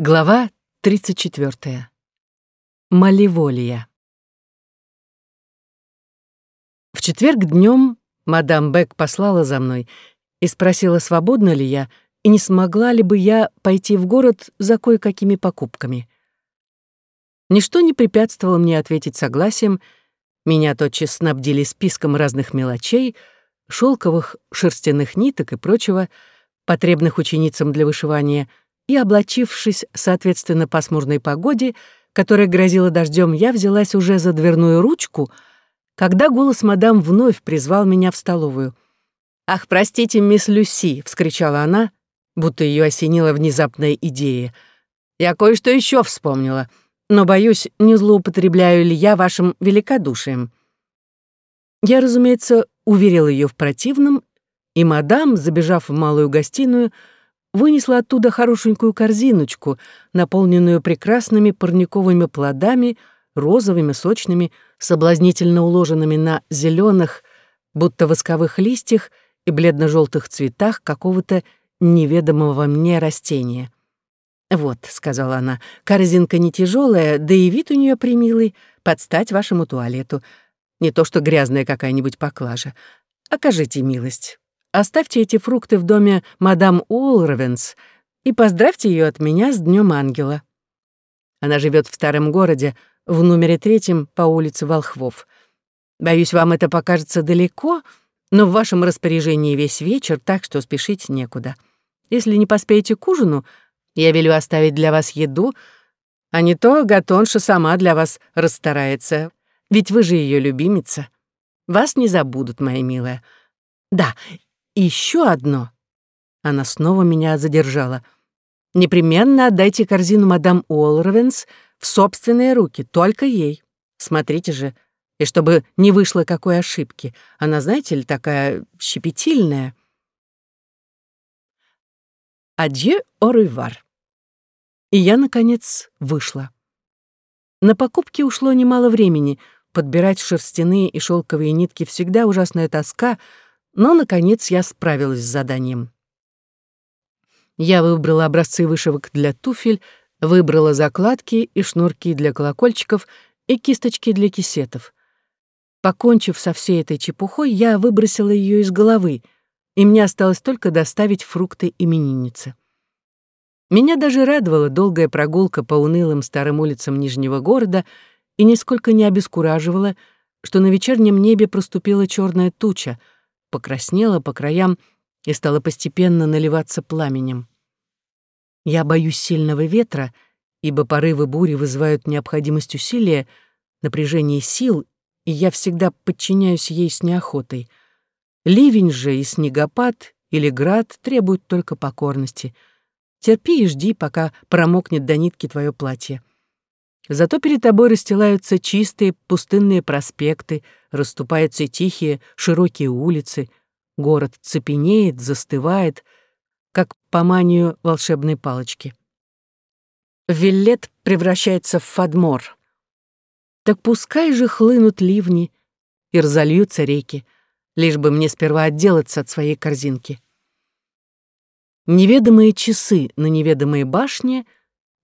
Глава 34. Малеволия. В четверг днем мадам Бек послала за мной и спросила, свободна ли я, и не смогла ли бы я пойти в город за кое-какими покупками. Ничто не препятствовало мне ответить согласием, меня тотчас снабдили списком разных мелочей, шелковых, шерстяных ниток и прочего, потребных ученицам для вышивания — и, облачившись, соответственно, пасмурной погоде, которая грозила дождем, я взялась уже за дверную ручку, когда голос мадам вновь призвал меня в столовую. «Ах, простите, мисс Люси!» — вскричала она, будто ее осенила внезапная идея. «Я кое-что еще вспомнила, но, боюсь, не злоупотребляю ли я вашим великодушием». Я, разумеется, уверил ее в противном, и мадам, забежав в малую гостиную, вынесла оттуда хорошенькую корзиночку, наполненную прекрасными парниковыми плодами, розовыми, сочными, соблазнительно уложенными на зеленых, будто восковых листьях и бледно-желтых цветах какого-то неведомого мне растения. «Вот», — сказала она, — «корзинка не тяжелая, да и вид у нее примилый, подстать вашему туалету. Не то что грязная какая-нибудь поклажа. Окажите милость. Оставьте эти фрукты в доме мадам Уолровенс и поздравьте ее от меня с Днем Ангела. Она живет в старом городе, в номере третьем по улице Волхвов. Боюсь, вам это покажется далеко, но в вашем распоряжении весь вечер, так что спешить некуда. Если не поспеете к ужину, я велю оставить для вас еду, а не то Гатонша сама для вас расстарается, ведь вы же ее любимица. Вас не забудут, моя милая. Да, и еще одно. Она снова меня задержала. Непременно отдайте корзину мадам Уолровенс в собственные руки, только ей. Смотрите же, и чтобы не вышло какой ошибки. Она, знаете ли, такая щепетильная. Адье орывар. И я, наконец, вышла. На покупки ушло немало времени. Подбирать шерстяные и шелковые нитки всегда ужасная тоска — но, наконец, я справилась с заданием. Я выбрала образцы вышивок для туфель, выбрала закладки и шнурки для колокольчиков и кисточки для кисетов. Покончив со всей этой чепухой, я выбросила ее из головы, и мне осталось только доставить фрукты имениннице. Меня даже радовала долгая прогулка по унылым старым улицам Нижнего города и нисколько не обескураживала, что на вечернем небе проступила черная туча — покраснела по краям и стала постепенно наливаться пламенем. Я боюсь сильного ветра, ибо порывы бури вызывают необходимость усилия, напряжение сил, и я всегда подчиняюсь ей с неохотой. Ливень же и снегопад или град требуют только покорности. Терпи и жди, пока промокнет до нитки твое платье. Зато перед тобой расстилаются чистые пустынные проспекты, расступаются тихие широкие улицы, город цепенеет, застывает, как по манию волшебной палочки. Виллет превращается в Фадмор. Так пускай же хлынут ливни и разольются реки, лишь бы мне сперва отделаться от своей корзинки. Неведомые часы на неведомой башне —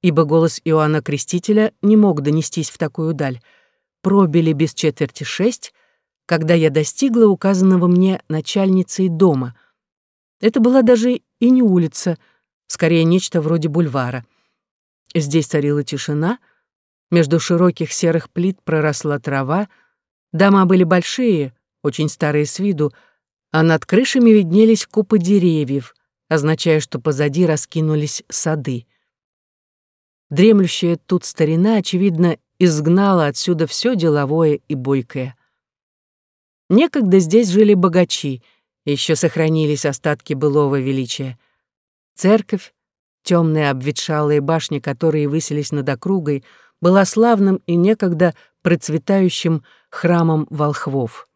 ибо голос Иоанна Крестителя не мог донестись в такую даль, пробили без четверти шесть, когда я достигла указанного мне начальницей дома. Это была даже и не улица, скорее нечто вроде бульвара. Здесь царила тишина, между широких серых плит проросла трава, дома были большие, очень старые с виду, а над крышами виднелись купы деревьев, означая, что позади раскинулись сады. Дремлющая тут старина, очевидно, изгнала отсюда все деловое и бойкое. Некогда здесь жили богачи, еще сохранились остатки былого величия. Церковь, темные обветшалые башни, которые высились над округой, была славным и некогда процветающим храмом волхвов.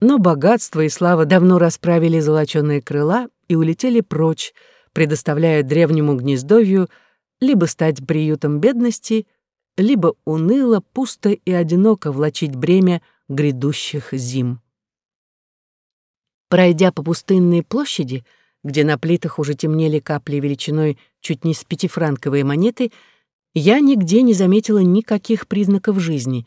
Но богатство и слава давно расправили золочёные крыла и улетели прочь, предоставляя древнему гнездовью — либо стать приютом бедности, либо уныло, пусто и одиноко влачить бремя грядущих зим. Пройдя по пустынной площади, где на плитах уже темнели капли величиной чуть не с пятифранковые монеты, я нигде не заметила никаких признаков жизни,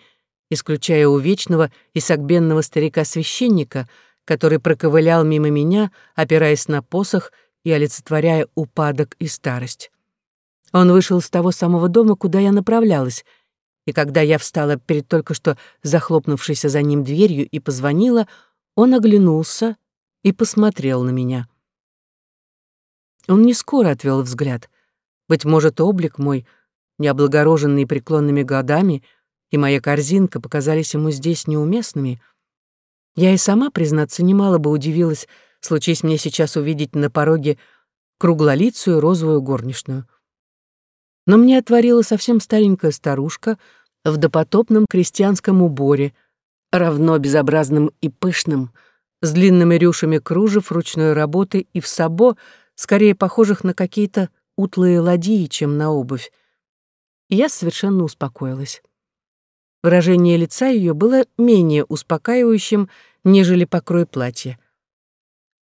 исключая у вечного и согбенного старика-священника, который проковылял мимо меня, опираясь на посох и олицетворяя упадок и старость. Он вышел с того самого дома, куда я направлялась, и когда я встала перед только что захлопнувшейся за ним дверью и позвонила, он оглянулся и посмотрел на меня. Он не скоро отвел взгляд. Быть может, облик мой, необлагороженный преклонными годами, и моя корзинка показались ему здесь неуместными. Я и сама, признаться, немало бы удивилась, случись мне сейчас увидеть на пороге круглолицую розовую горничную — но мне отворила совсем старенькая старушка в допотопном крестьянском уборе, равно безобразным и пышным, с длинными рюшами кружев ручной работы и в сабо, скорее похожих на какие-то утлые ладьи, чем на обувь. И я совершенно успокоилась. Выражение лица ее было менее успокаивающим, нежели покрой платья.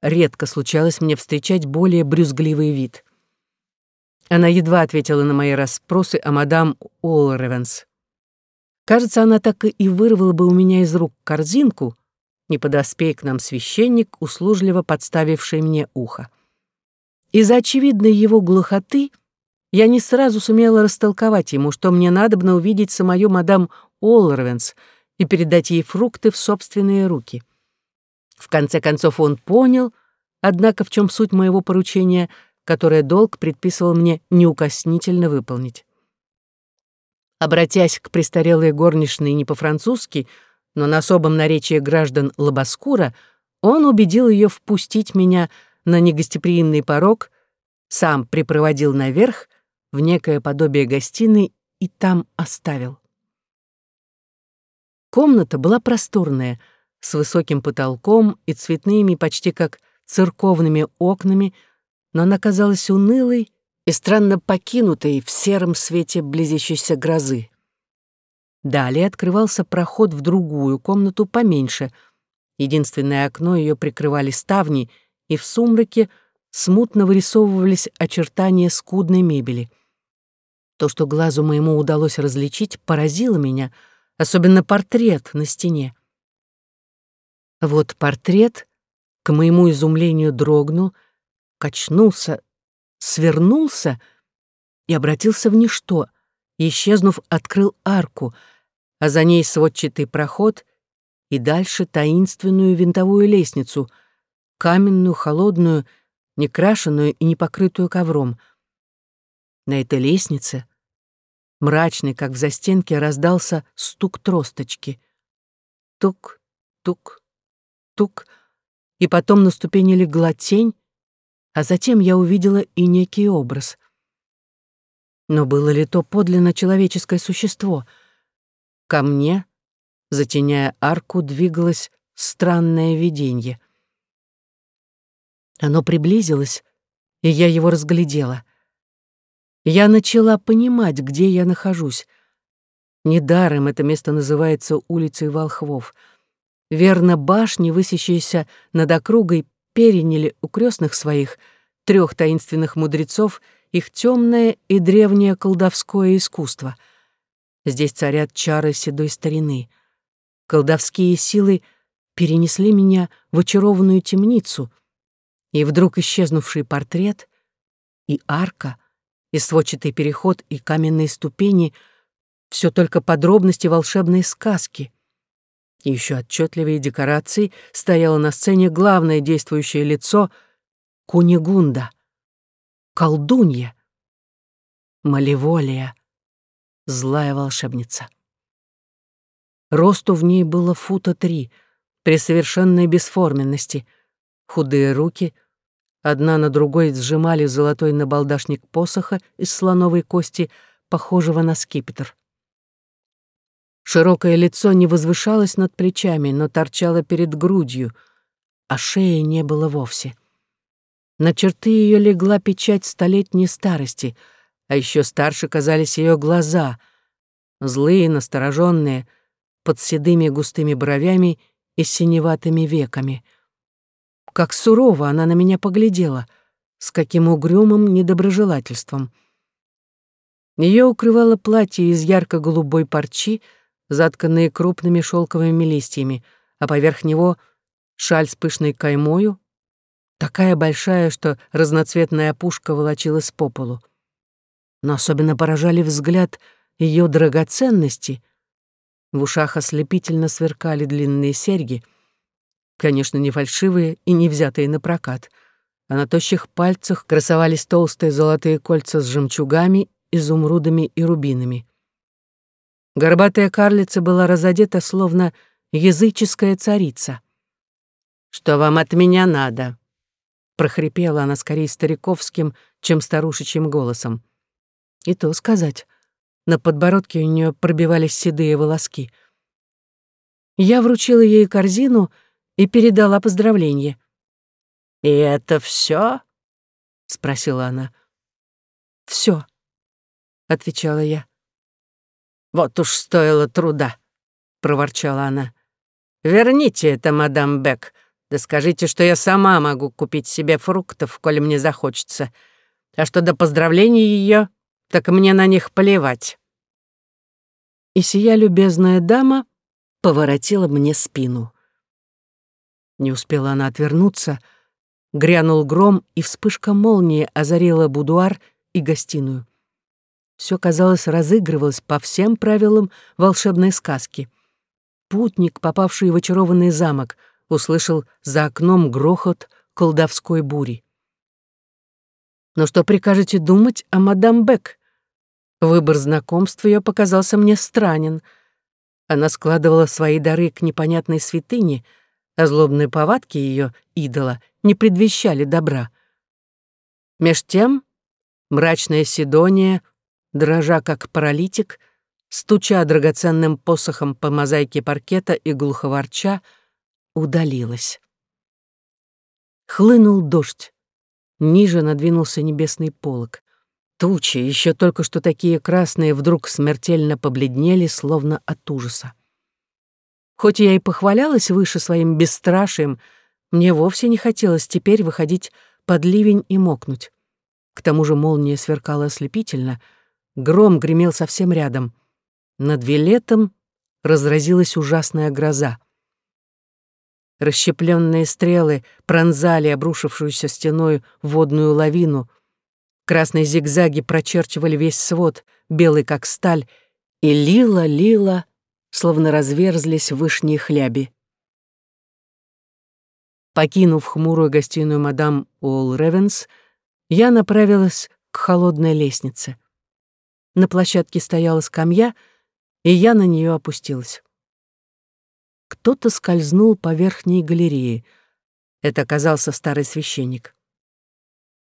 Редко случалось мне встречать более брюзгливый вид. Она едва ответила на мои расспросы о мадам Уолревенс. Кажется, она так и вырвала бы у меня из рук корзинку, не подоспей к нам священник, услужливо подставивший мне ухо. Из-за очевидной его глухоты я не сразу сумела растолковать ему, что мне надобно увидеть самую мадам Уолревенс и передать ей фрукты в собственные руки. В конце концов он понял, однако в чем суть моего поручения — которое долг предписывал мне неукоснительно выполнить. Обратясь к престарелой горничной не по-французски, но на особом наречии граждан Лобоскура, он убедил ее впустить меня на негостеприимный порог, сам припроводил наверх в некое подобие гостиной и там оставил. Комната была просторная, с высоким потолком и цветными, почти как церковными окнами, но она казалась унылой и странно покинутой в сером свете близящейся грозы. Далее открывался проход в другую комнату поменьше. Единственное окно ее прикрывали ставни, и в сумраке смутно вырисовывались очертания скудной мебели. То, что глазу моему удалось различить, поразило меня, особенно портрет на стене. Вот портрет, к моему изумлению, дрогнул — качнулся, свернулся и обратился в ничто, исчезнув, открыл арку, а за ней сводчатый проход и дальше таинственную винтовую лестницу, каменную, холодную, некрашенную и не покрытую ковром. На этой лестнице, мрачный, как в застенке, раздался стук тросточки. Тук, тук, тук, и потом на ступени легла тень, а затем я увидела и некий образ. Но было ли то подлинно человеческое существо? Ко мне, затеняя арку, двигалось странное видение. Оно приблизилось, и я его разглядела. Я начала понимать, где я нахожусь. Недаром это место называется улицей Волхвов. Верно, башни, высящиеся над округой, переняли у крестных своих, трех таинственных мудрецов, их темное и древнее колдовское искусство. Здесь царят чары седой старины. Колдовские силы перенесли меня в очарованную темницу, и вдруг исчезнувший портрет и арка, и сводчатый переход, и каменные ступени — все только подробности волшебной сказки. И еще отчетливее декорации стояло на сцене главное действующее лицо — Кунигунда, колдунья, малеволия, злая волшебница. Росту в ней было фута три, при совершенной бесформенности. Худые руки, одна на другой сжимали золотой набалдашник посоха из слоновой кости, похожего на скипетр. Широкое лицо не возвышалось над плечами, но торчало перед грудью, а шеи не было вовсе. На черты ее легла печать столетней старости, а еще старше казались ее глаза, злые, настороженные, под седыми густыми бровями и синеватыми веками. Как сурово она на меня поглядела, с каким угрюмым недоброжелательством. Ее укрывало платье из ярко-голубой парчи, затканные крупными шелковыми листьями, а поверх него шаль с пышной каймою, такая большая, что разноцветная опушка волочилась по полу. Но особенно поражали взгляд ее драгоценности. В ушах ослепительно сверкали длинные серьги, конечно, не фальшивые и не взятые на прокат, а на тощих пальцах красовались толстые золотые кольца с жемчугами, изумрудами и рубинами. Горбатая карлица была разодета, словно языческая царица. «Что вам от меня надо?» — прохрипела она скорее стариковским, чем старушечьим голосом. И то сказать. На подбородке у нее пробивались седые волоски. Я вручила ей корзину и передала поздравление. «И это все? спросила она. Все, отвечала я. «Вот уж стоило труда», — проворчала она. «Верните это, мадам Бек, да скажите, что я сама могу купить себе фруктов, коли мне захочется. А что до поздравлений ее, так мне на них плевать». И сия любезная дама поворотила мне спину. Не успела она отвернуться, грянул гром, и вспышка молнии озарила будуар и гостиную. Все, казалось, разыгрывалось по всем правилам волшебной сказки. Путник, попавший в очарованный замок, услышал за окном грохот колдовской бури. Но что прикажете думать о мадам Бек? Выбор знакомств ее показался мне странен. Она складывала свои дары к непонятной святыне, а злобные повадки ее идола не предвещали добра. Меж тем мрачная Сидония дрожа как паралитик, стуча драгоценным посохом по мозаике паркета и глуховорча, удалилась. Хлынул дождь. Ниже надвинулся небесный полог. Тучи, еще только что такие красные, вдруг смертельно побледнели, словно от ужаса. Хоть я и похвалялась выше своим бесстрашием, мне вовсе не хотелось теперь выходить под ливень и мокнуть. К тому же молния сверкала ослепительно — Гром гремел совсем рядом. Над Вилетом разразилась ужасная гроза. Расщепленные стрелы пронзали обрушившуюся стеной водную лавину. Красные зигзаги прочерчивали весь свод, белый как сталь, и лило, словно разверзлись вышние хляби. Покинув хмурую гостиную мадам Уолл Ревенс, я направилась к холодной лестнице. На площадке стояла скамья, и я на нее опустилась. Кто-то скользнул по верхней галерее. Это оказался старый священник.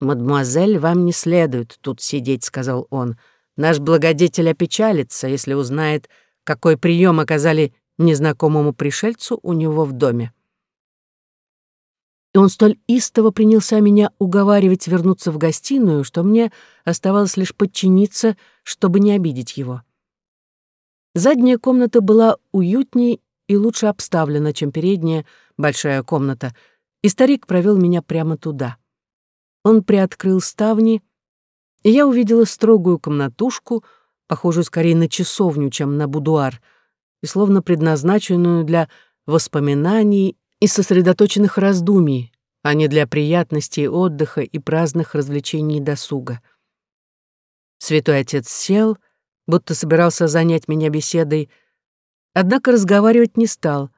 «Мадемуазель, вам не следует тут сидеть», — сказал он. «Наш благодетель опечалится, если узнает, какой прием оказали незнакомому пришельцу у него в доме» и он столь истово принялся меня уговаривать вернуться в гостиную, что мне оставалось лишь подчиниться, чтобы не обидеть его. Задняя комната была уютнее и лучше обставлена, чем передняя, большая комната, и старик провел меня прямо туда. Он приоткрыл ставни, и я увидела строгую комнатушку, похожую скорее на часовню, чем на будуар, и словно предназначенную для воспоминаний и сосредоточенных раздумий, а не для приятностей отдыха и праздных развлечений досуга. Святой Отец сел, будто собирался занять меня беседой, однако разговаривать не стал,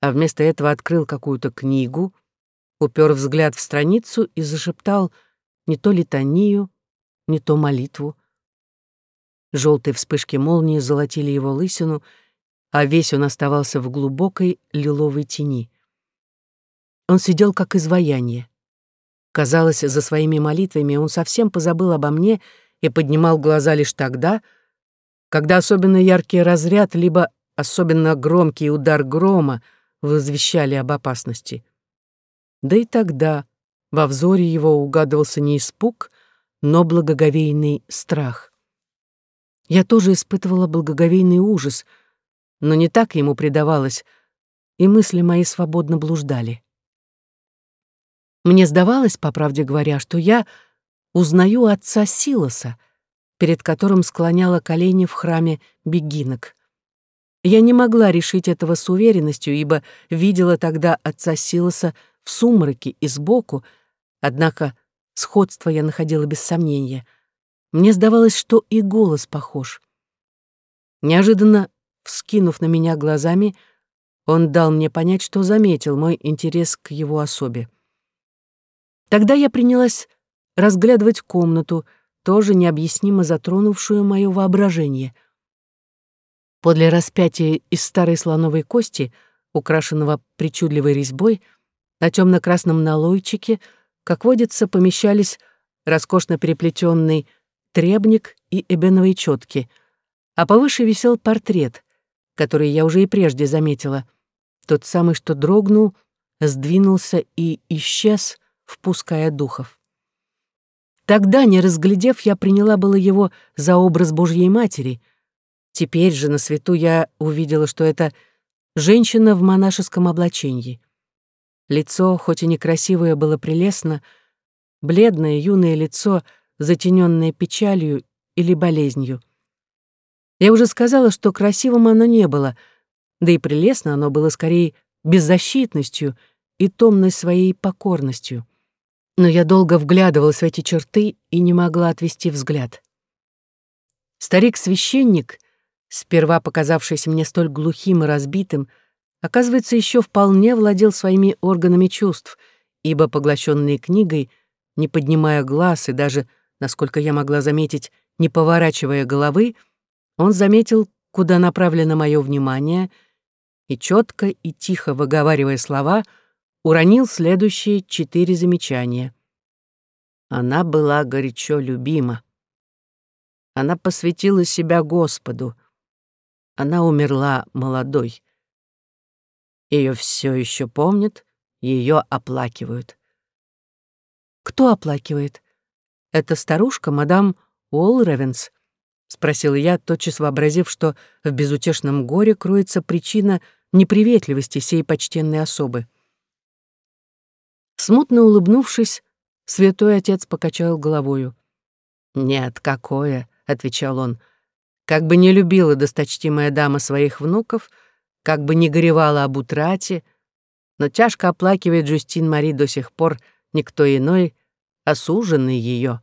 а вместо этого открыл какую-то книгу, упер взгляд в страницу и зашептал не то литанию, не то молитву. Желтые вспышки молнии золотили его лысину, а весь он оставался в глубокой лиловой тени. Он сидел как изваяние. Казалось, за своими молитвами он совсем позабыл обо мне и поднимал глаза лишь тогда, когда особенно яркий разряд либо особенно громкий удар грома возвещали об опасности. Да и тогда во взоре его угадывался не испуг, но благоговейный страх. Я тоже испытывала благоговейный ужас, но не так ему предавалось, и мысли мои свободно блуждали. Мне сдавалось, по правде говоря, что я узнаю отца Силоса, перед которым склоняла колени в храме бегинок. Я не могла решить этого с уверенностью, ибо видела тогда отца Силоса в сумраке и сбоку, однако сходство я находила без сомнения. Мне сдавалось, что и голос похож. Неожиданно, вскинув на меня глазами, он дал мне понять, что заметил мой интерес к его особе. Тогда я принялась разглядывать комнату, тоже необъяснимо затронувшую мое воображение. Подле распятия из старой слоновой кости, украшенного причудливой резьбой, на темно-красном налойчике, как водится, помещались роскошно переплетенный требник и эбеновые четки, а повыше висел портрет, который я уже и прежде заметила, тот самый, что дрогнул, сдвинулся и исчез, впуская духов. Тогда, не разглядев, я приняла было его за образ Божьей Матери. Теперь же на свету я увидела, что это женщина в монашеском облачении. Лицо, хоть и некрасивое, было прелестно, бледное юное лицо, затененное печалью или болезнью. Я уже сказала, что красивым оно не было, да и прелестно оно было скорее беззащитностью и томной своей покорностью но я долго вглядывалась в эти черты и не могла отвести взгляд. Старик-священник, сперва показавшийся мне столь глухим и разбитым, оказывается, еще вполне владел своими органами чувств, ибо, поглощенный книгой, не поднимая глаз и даже, насколько я могла заметить, не поворачивая головы, он заметил, куда направлено мое внимание, и четко и тихо выговаривая слова — уронил следующие четыре замечания. Она была горячо любима. Она посвятила себя Господу. Она умерла молодой. Ее все еще помнят, ее оплакивают. Кто оплакивает? Это старушка, мадам Уолревенс, спросила я, тотчас вообразив, что в безутешном горе кроется причина неприветливости сей почтенной особы. Смутно улыбнувшись, святой отец покачал головою. «Нет, какое», — отвечал он, — «как бы не любила досточтимая дама своих внуков, как бы не горевала об утрате, но тяжко оплакивает Джустин Мари до сих пор никто иной, осуженный ее,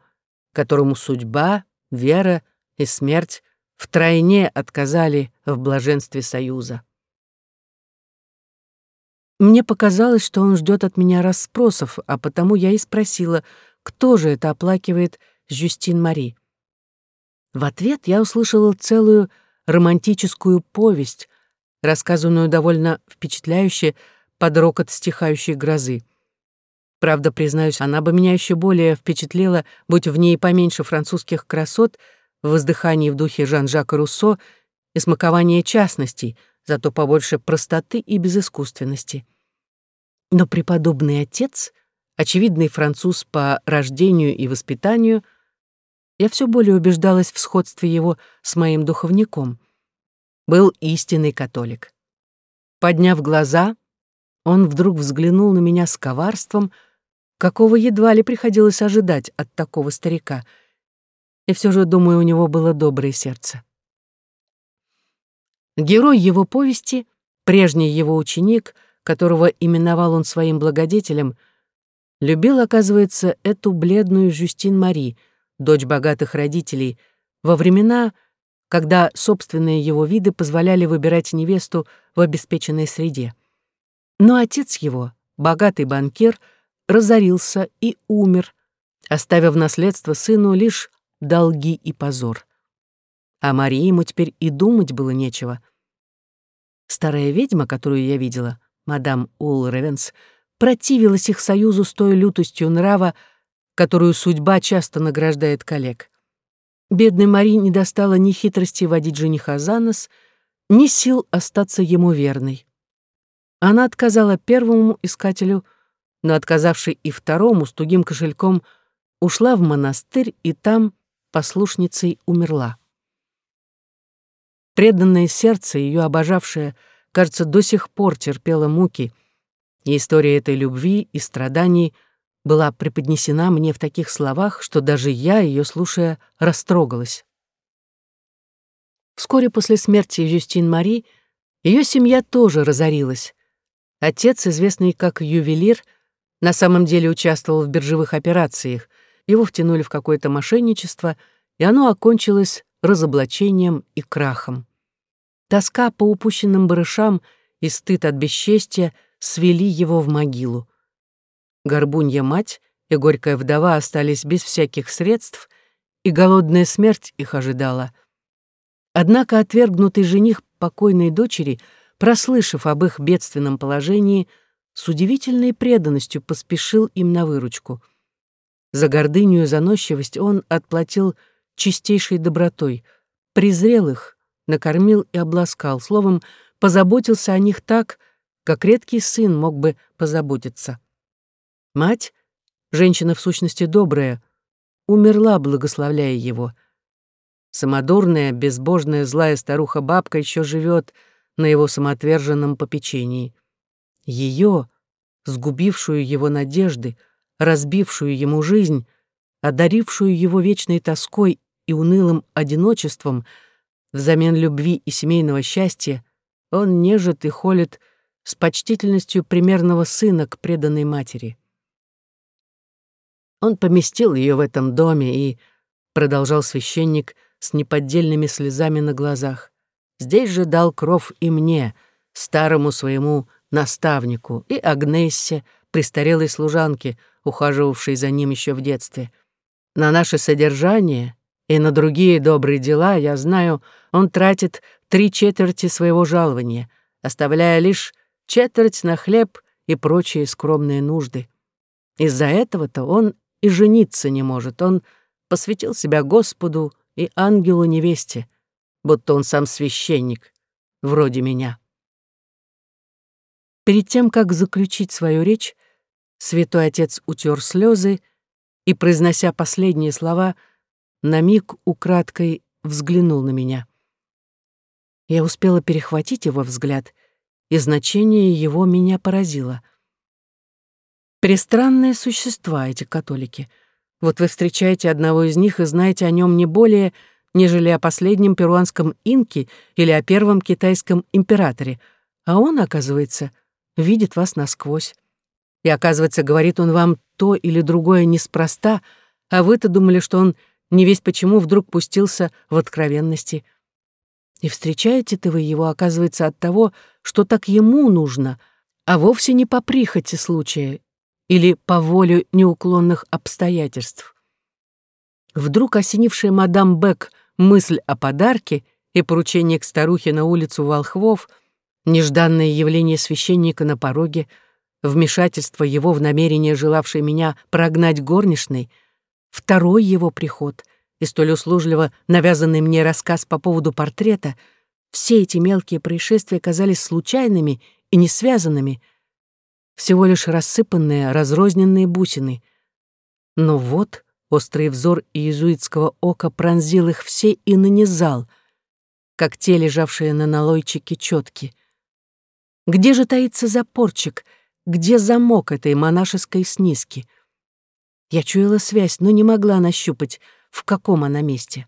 которому судьба, вера и смерть втройне отказали в блаженстве союза. Мне показалось, что он ждет от меня расспросов, а потому я и спросила, кто же это оплакивает Жюстин Мари. В ответ я услышала целую романтическую повесть, рассказанную довольно впечатляюще под рокот стихающей грозы. Правда, признаюсь, она бы меня еще более впечатлила, будь в ней поменьше французских красот, в воздыхании в духе Жан-Жака Руссо и смакования частностей — зато побольше простоты и безыскусственности. Но преподобный отец, очевидный француз по рождению и воспитанию, я все более убеждалась в сходстве его с моим духовником, был истинный католик. Подняв глаза, он вдруг взглянул на меня с коварством, какого едва ли приходилось ожидать от такого старика, и все же, думаю, у него было доброе сердце. Герой его повести, прежний его ученик, которого именовал он своим благодетелем, любил, оказывается, эту бледную Жюстин Мари, дочь богатых родителей, во времена, когда собственные его виды позволяли выбирать невесту в обеспеченной среде. Но отец его, богатый банкир, разорился и умер, оставив наследство сыну лишь долги и позор. А Марии ему теперь и думать было нечего. Старая ведьма, которую я видела, мадам Улревенс, противилась их союзу с той лютостью нрава, которую судьба часто награждает коллег. Бедной Мари не достала ни хитрости водить жениха за нос, ни сил остаться ему верной. Она отказала первому искателю, но отказавший и второму с тугим кошельком ушла в монастырь и там послушницей умерла. Преданное сердце, ее обожавшее, кажется, до сих пор терпело муки, и история этой любви и страданий была преподнесена мне в таких словах, что даже я, ее слушая, растрогалась. Вскоре после смерти Юстин Мари ее семья тоже разорилась. Отец, известный как ювелир, на самом деле участвовал в биржевых операциях, его втянули в какое-то мошенничество, и оно окончилось разоблачением и крахом. Тоска по упущенным барышам и стыд от бесчестия свели его в могилу. Горбунья мать и горькая вдова остались без всяких средств, и голодная смерть их ожидала. Однако отвергнутый жених покойной дочери, прослышав об их бедственном положении, с удивительной преданностью поспешил им на выручку. За гордыню и заносчивость он отплатил чистейшей добротой, презрел их, накормил и обласкал, словом, позаботился о них так, как редкий сын мог бы позаботиться. Мать, женщина в сущности добрая, умерла, благословляя его. Самодурная, безбожная, злая старуха-бабка еще живет на его самоотверженном попечении. Ее, сгубившую его надежды, разбившую ему жизнь, одарившую его вечной тоской и унылым одиночеством, взамен любви и семейного счастья, он нежит и холит с почтительностью примерного сына к преданной матери. Он поместил ее в этом доме и, продолжал священник с неподдельными слезами на глазах, здесь же дал кров и мне, старому своему наставнику, и Агнессе, престарелой служанке, ухаживавшей за ним еще в детстве. На наше содержание и на другие добрые дела, я знаю, он тратит три четверти своего жалования, оставляя лишь четверть на хлеб и прочие скромные нужды. Из-за этого-то он и жениться не может. Он посвятил себя Господу и ангелу-невесте, будто он сам священник, вроде меня. Перед тем, как заключить свою речь, святой отец утер слезы и, произнося последние слова, на миг украдкой взглянул на меня. Я успела перехватить его взгляд, и значение его меня поразило. Пристранные существа эти католики. Вот вы встречаете одного из них и знаете о нем не более, нежели о последнем перуанском инке или о первом китайском императоре, а он, оказывается, видит вас насквозь. И, оказывается, говорит он вам то или другое неспроста, а вы-то думали, что он не весь почему вдруг пустился в откровенности. И встречаете-то вы его, оказывается, от того, что так ему нужно, а вовсе не по прихоти случая или по воле неуклонных обстоятельств. Вдруг осенившая мадам Бек мысль о подарке и поручение к старухе на улицу Волхвов, нежданное явление священника на пороге, вмешательство его в намерение, желавшее меня прогнать горничной, второй его приход и столь услужливо навязанный мне рассказ по поводу портрета, все эти мелкие происшествия казались случайными и не связанными — всего лишь рассыпанные, разрозненные бусины. Но вот острый взор иезуитского ока пронзил их все и нанизал, как те, лежавшие на налойчике четки. Где же таится запорчик? Где замок этой монашеской снизки? Я чуяла связь, но не могла нащупать, в каком она месте.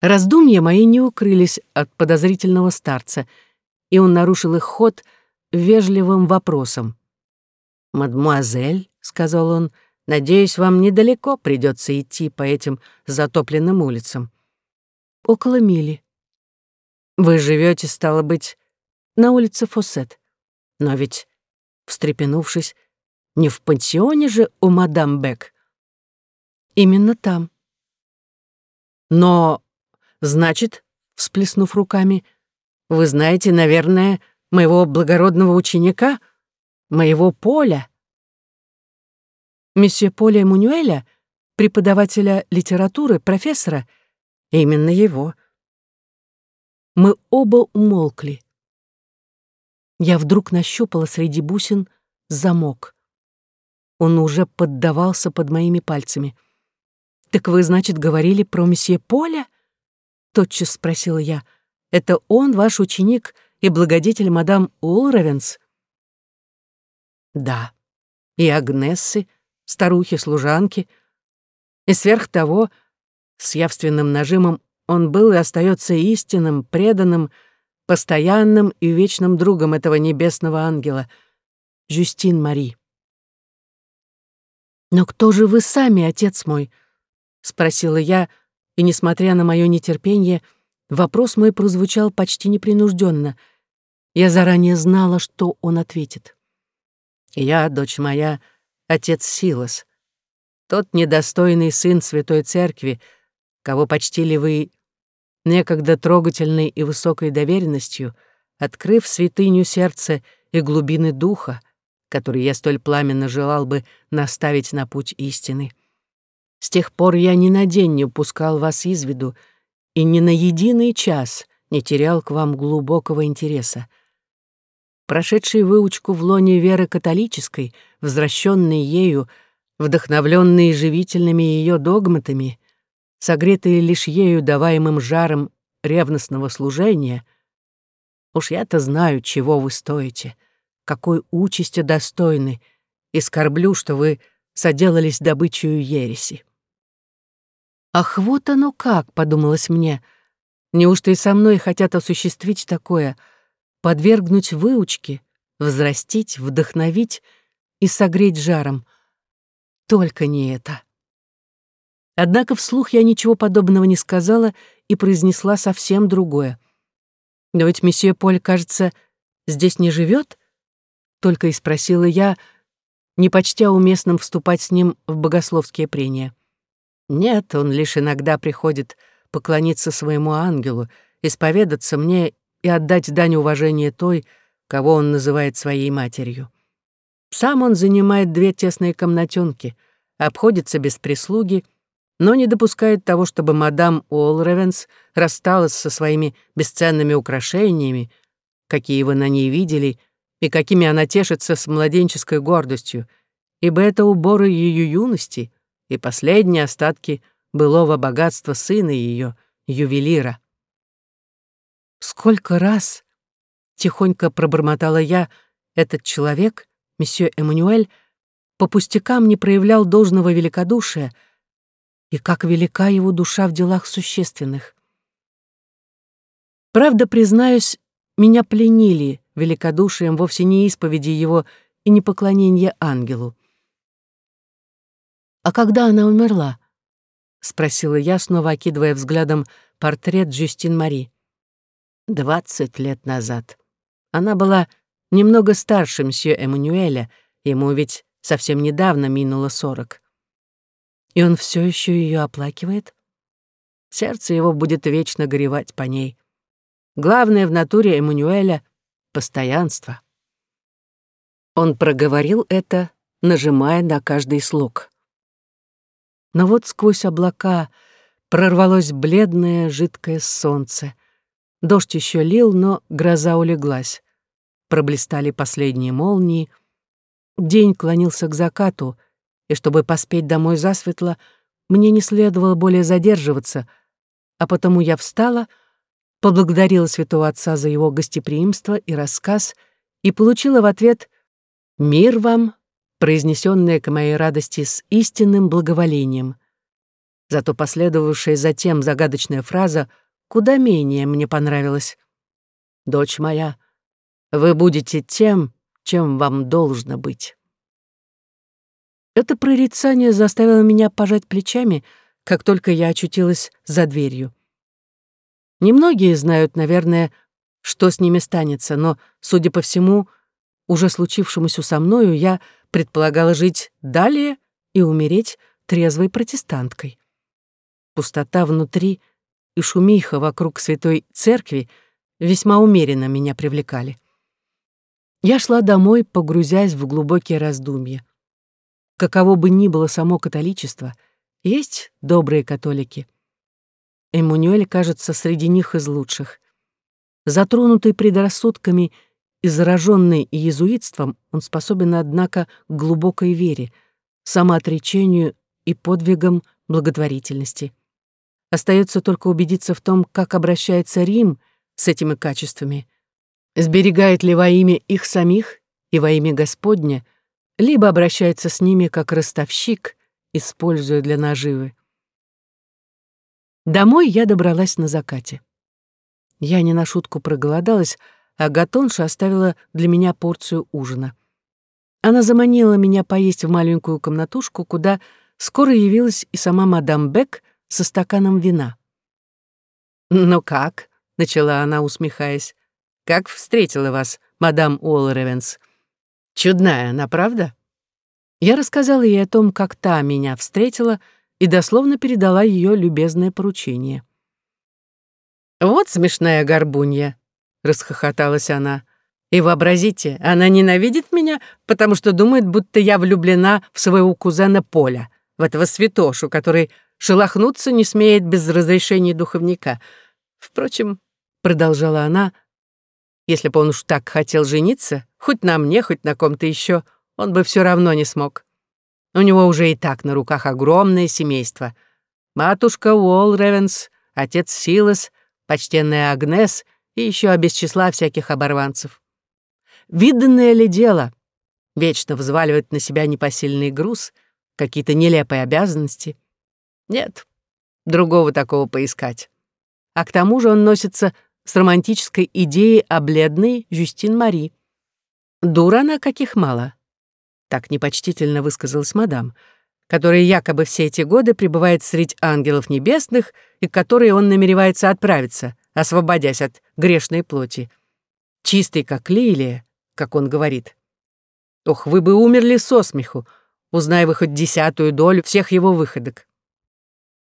Раздумья мои не укрылись от подозрительного старца, и он нарушил их ход — вежливым вопросом. «Мадмуазель», — сказал он, — «надеюсь, вам недалеко придется идти по этим затопленным улицам». «Около мили». «Вы живете, стало быть, на улице Фоссет. Но ведь, встрепенувшись, не в пансионе же у мадам Бек?» «Именно там». «Но, значит, всплеснув руками, вы знаете, наверное, — моего благородного ученика, моего Поля. Месье Поля Эммануэля, преподавателя литературы, профессора, именно его. Мы оба умолкли. Я вдруг нащупала среди бусин замок. Он уже поддавался под моими пальцами. «Так вы, значит, говорили про месье Поля?» Тотчас спросила я. «Это он, ваш ученик, и благодетель мадам Улровенс? Да, и Агнессы, старухи-служанки. И сверх того, с явственным нажимом, он был и остается истинным, преданным, постоянным и вечным другом этого небесного ангела, Жюстин Мари. «Но кто же вы сами, отец мой?» — спросила я, и, несмотря на мое нетерпение, вопрос мой прозвучал почти непринужденно. Я заранее знала, что он ответит. «Я, дочь моя, отец Силас, тот недостойный сын Святой Церкви, кого почтили вы некогда трогательной и высокой доверенностью, открыв святыню сердца и глубины духа, который я столь пламенно желал бы наставить на путь истины. С тех пор я ни на день не упускал вас из виду и ни на единый час не терял к вам глубокого интереса. Прошедший выучку в лоне веры католической, возвращенный ею, вдохновленный живительными ее догматами, согретые лишь ею даваемым жаром ревностного служения, уж я-то знаю, чего вы стоите, какой участи достойны, и скорблю, что вы соделались добычей ереси. «Ах, вот оно как!» — подумалось мне. «Неужто и со мной хотят осуществить такое, подвергнуть выучке, взрастить, вдохновить и согреть жаром? Только не это». Однако вслух я ничего подобного не сказала и произнесла совсем другое. «Но ведь месье Поль, кажется, здесь не живет? Только и спросила я, не почтя уместным вступать с ним в богословские прения. Нет, он лишь иногда приходит поклониться своему ангелу, исповедаться мне и отдать дань уважения той, кого он называет своей матерью. Сам он занимает две тесные комнатенки, обходится без прислуги, но не допускает того, чтобы мадам Уолревенс рассталась со своими бесценными украшениями, какие вы на ней видели, и какими она тешится с младенческой гордостью, ибо это уборы ее юности, и последние остатки былого богатства сына ее, ювелира. Сколько раз, тихонько пробормотала я, этот человек, месье Эммануэль, по пустякам не проявлял должного великодушия, и как велика его душа в делах существенных. Правда, признаюсь, меня пленили великодушием вовсе не исповеди его и не поклонение ангелу. «А когда она умерла?» — спросила я, снова окидывая взглядом портрет Джустин Мари. «Двадцать лет назад. Она была немного старше мсье Эммануэля, ему ведь совсем недавно минуло сорок. И он все еще ее оплакивает? Сердце его будет вечно горевать по ней. Главное в натуре Эммануэля — постоянство». Он проговорил это, нажимая на каждый слог. Но вот сквозь облака прорвалось бледное жидкое солнце. Дождь еще лил, но гроза улеглась. Проблистали последние молнии. День клонился к закату, и чтобы поспеть домой засветло, мне не следовало более задерживаться, а потому я встала, поблагодарила святого отца за его гостеприимство и рассказ и получила в ответ «Мир вам, произнесенное к моей радости с истинным благоволением. Зато последовавшая затем загадочная фраза куда менее мне понравилась. «Дочь моя, вы будете тем, чем вам должно быть». Это прорицание заставило меня пожать плечами, как только я очутилась за дверью. Немногие знают, наверное, что с ними станется, но, судя по всему, уже случившемуся со мною, я предполагала жить далее и умереть трезвой протестанткой. Пустота внутри и шумиха вокруг святой церкви весьма умеренно меня привлекали. Я шла домой, погрузясь в глубокие раздумья. Каково бы ни было само католичество, есть добрые католики. Эммануэль, кажется, среди них из лучших. Затронутый предрассудками и зараженный иезуитством, он способен, однако, к глубокой вере, самоотречению и подвигам благотворительности. Остается только убедиться в том, как обращается Рим с этими качествами, сберегает ли во имя их самих и во имя Господня либо обращается с ними как ростовщик, используя для наживы. Домой я добралась на закате. Я не на шутку проголодалась, а Гатонша оставила для меня порцию ужина. Она заманила меня поесть в маленькую комнатушку, куда скоро явилась и сама мадам Бек со стаканом вина. «Ну как?» — начала она, усмехаясь. «Как встретила вас, мадам Уолревенс? Чудная она, правда?» Я рассказала ей о том, как та меня встретила, и дословно передала ее любезное поручение. «Вот смешная горбунья», — расхохоталась она. «И вообразите, она ненавидит меня, потому что думает, будто я влюблена в своего кузена Поля, в этого святошу, который шелохнуться не смеет без разрешения духовника. Впрочем, — продолжала она, — если бы он уж так хотел жениться, хоть на мне, хоть на ком-то еще, он бы все равно не смог. У него уже и так на руках огромное семейство. Матушка Уолл Ревенс, отец Силас, почтенная Агнес и еще без числа всяких оборванцев. Виданное ли дело вечно взваливать на себя непосильный груз, какие-то нелепые обязанности? Нет, другого такого поискать. А к тому же он носится с романтической идеей о бледной Жюстин Мари. Дура она каких мало. Так непочтительно высказалась мадам, которая якобы все эти годы пребывает среди ангелов небесных и к которой он намеревается отправиться, освободясь от грешной плоти. Чистый, как лилия, как он говорит. Ох, вы бы умерли со смеху, узная вы хоть десятую долю всех его выходок.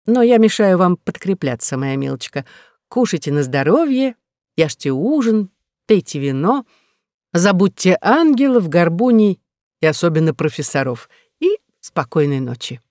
Но я мешаю вам подкрепляться, моя милочка. Кушайте на здоровье, ешьте ужин, пейте вино, забудьте ангелов, горбуней и особенно профессоров. И спокойной ночи.